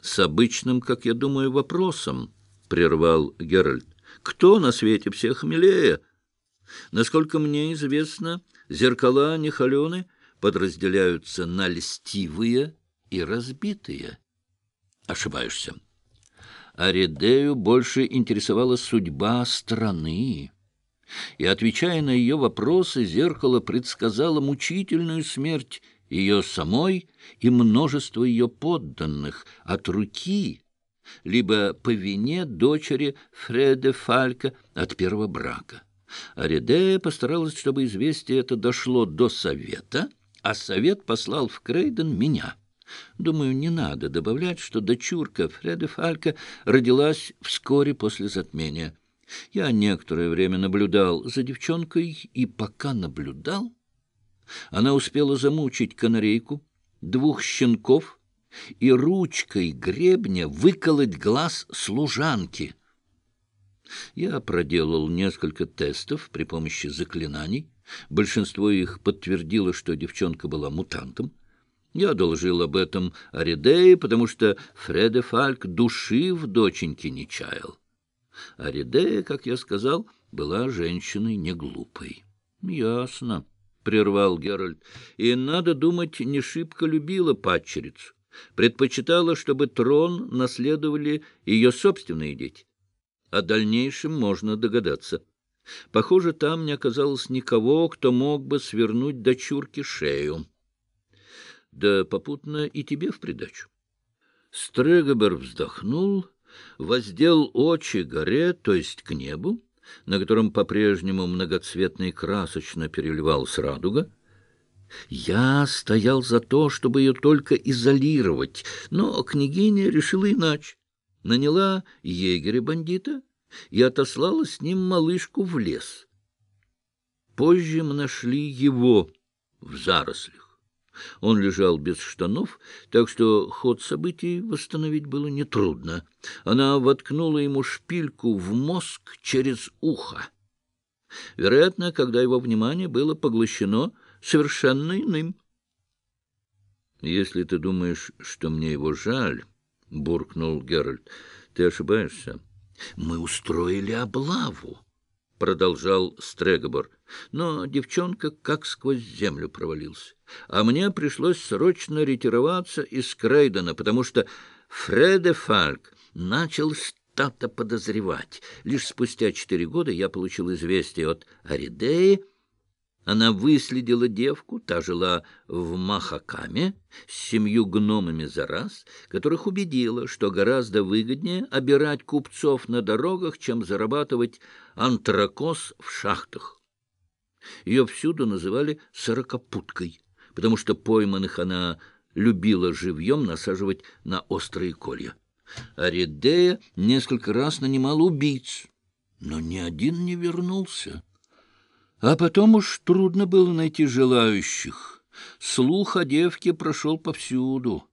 — С обычным, как я думаю, вопросом, — прервал Геральт. — Кто на свете всех милее? Насколько мне известно, зеркала нехолены подразделяются на льстивые и разбитые. Ошибаешься. Аридею больше интересовала судьба страны. И, отвечая на ее вопросы, зеркало предсказало мучительную смерть ее самой и множество ее подданных от руки, либо по вине дочери Фреде Фалька от первого брака. Аридея постаралась, чтобы известие это дошло до совета, а совет послал в Крейден меня. Думаю, не надо добавлять, что дочурка Фреде Фалька родилась вскоре после затмения. Я некоторое время наблюдал за девчонкой, и пока наблюдал, она успела замучить канарейку, двух щенков и ручкой гребня выколоть глаз служанки. Я проделал несколько тестов при помощи заклинаний. Большинство их подтвердило, что девчонка была мутантом. Я доложил об этом Аридее, потому что Фреде Фальк души в доченьке не чаял. Аридея, как я сказал, была женщиной неглупой. — Ясно. — прервал Геральт, — и, надо думать, не шибко любила падчерицу. Предпочитала, чтобы трон наследовали ее собственные дети. О дальнейшем можно догадаться. Похоже, там не оказалось никого, кто мог бы свернуть дочурке шею. Да попутно и тебе в придачу. Стрегобер вздохнул, воздел очи горе, то есть к небу, на котором по-прежнему многоцветно и красочно переливалась радуга. Я стоял за то, чтобы ее только изолировать, но княгиня решила иначе. Наняла егеря-бандита и отослала с ним малышку в лес. Позже мы нашли его в зарослях. Он лежал без штанов, так что ход событий восстановить было нетрудно. Она воткнула ему шпильку в мозг через ухо. Вероятно, когда его внимание было поглощено совершенно иным. «Если ты думаешь, что мне его жаль, — буркнул Геральт, — ты ошибаешься. Мы устроили облаву продолжал Стрегобор. Но девчонка как сквозь землю провалился. А мне пришлось срочно ретироваться из Крейдена, потому что Фреде Фальк начал что-то подозревать. Лишь спустя четыре года я получил известие от Аридеи, она выследила девку, та жила в Махакаме с семью гномами за раз, которых убедила, что гораздо выгоднее обирать купцов на дорогах, чем зарабатывать антракоз в шахтах. Ее всюду называли «сорокопуткой», потому что пойманных она любила живьем насаживать на острые колья. Аридея несколько раз нанимал убийц, но ни один не вернулся. А потом уж трудно было найти желающих. Слух о девке прошел повсюду.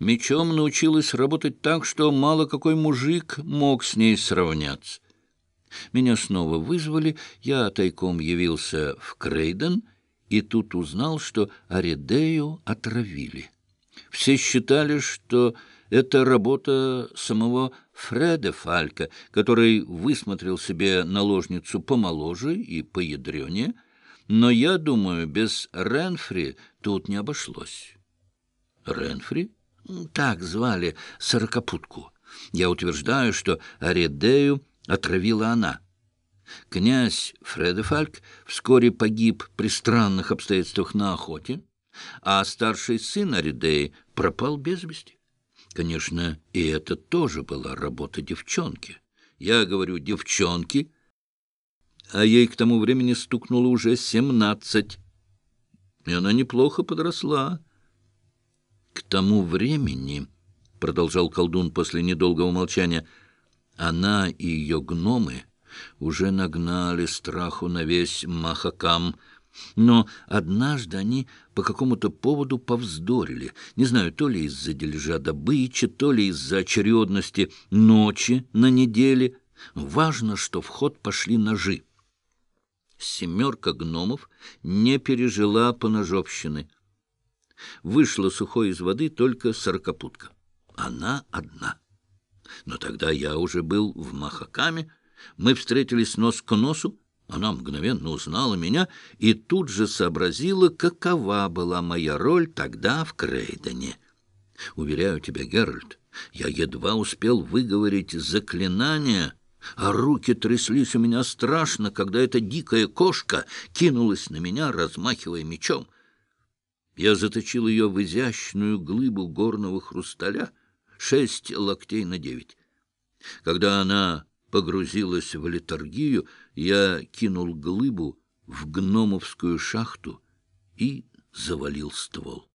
Мечом научилась работать так, что мало какой мужик мог с ней сравняться. Меня снова вызвали, я тайком явился в Крейден и тут узнал, что Аридею отравили. Все считали, что это работа самого Фреда Фалька, который высмотрел себе наложницу помоложе и поядренее, но, я думаю, без Ренфри тут не обошлось. Ренфри? Так звали сорокопутку. Я утверждаю, что Аредею отравила она. Князь Фредефальк вскоре погиб при странных обстоятельствах на охоте, а старший сын Аридеи пропал без вести. Конечно, и это тоже была работа девчонки. Я говорю «девчонки», а ей к тому времени стукнуло уже семнадцать. И она неплохо подросла. К тому времени, — продолжал колдун после недолгого молчания, — она и ее гномы уже нагнали страху на весь Махакам — но однажды они по какому-то поводу повздорили. Не знаю, то ли из-за дележа добычи, то ли из-за очередности ночи на неделе. Важно, что в ход пошли ножи. Семерка гномов не пережила поножовщины. Вышла сухой из воды только сорокопутка. она одна. Но тогда я уже был в Махакаме, мы встретились нос к носу, она мгновенно узнала меня и тут же сообразила, какова была моя роль тогда в Крейдене. Уверяю тебя, Геральт, я едва успел выговорить заклинание, а руки тряслись у меня страшно, когда эта дикая кошка кинулась на меня, размахивая мечом. Я заточил ее в изящную глыбу горного хрусталя, шесть локтей на девять. Когда она погрузилась в литургию, я кинул глыбу в гномовскую шахту и завалил ствол.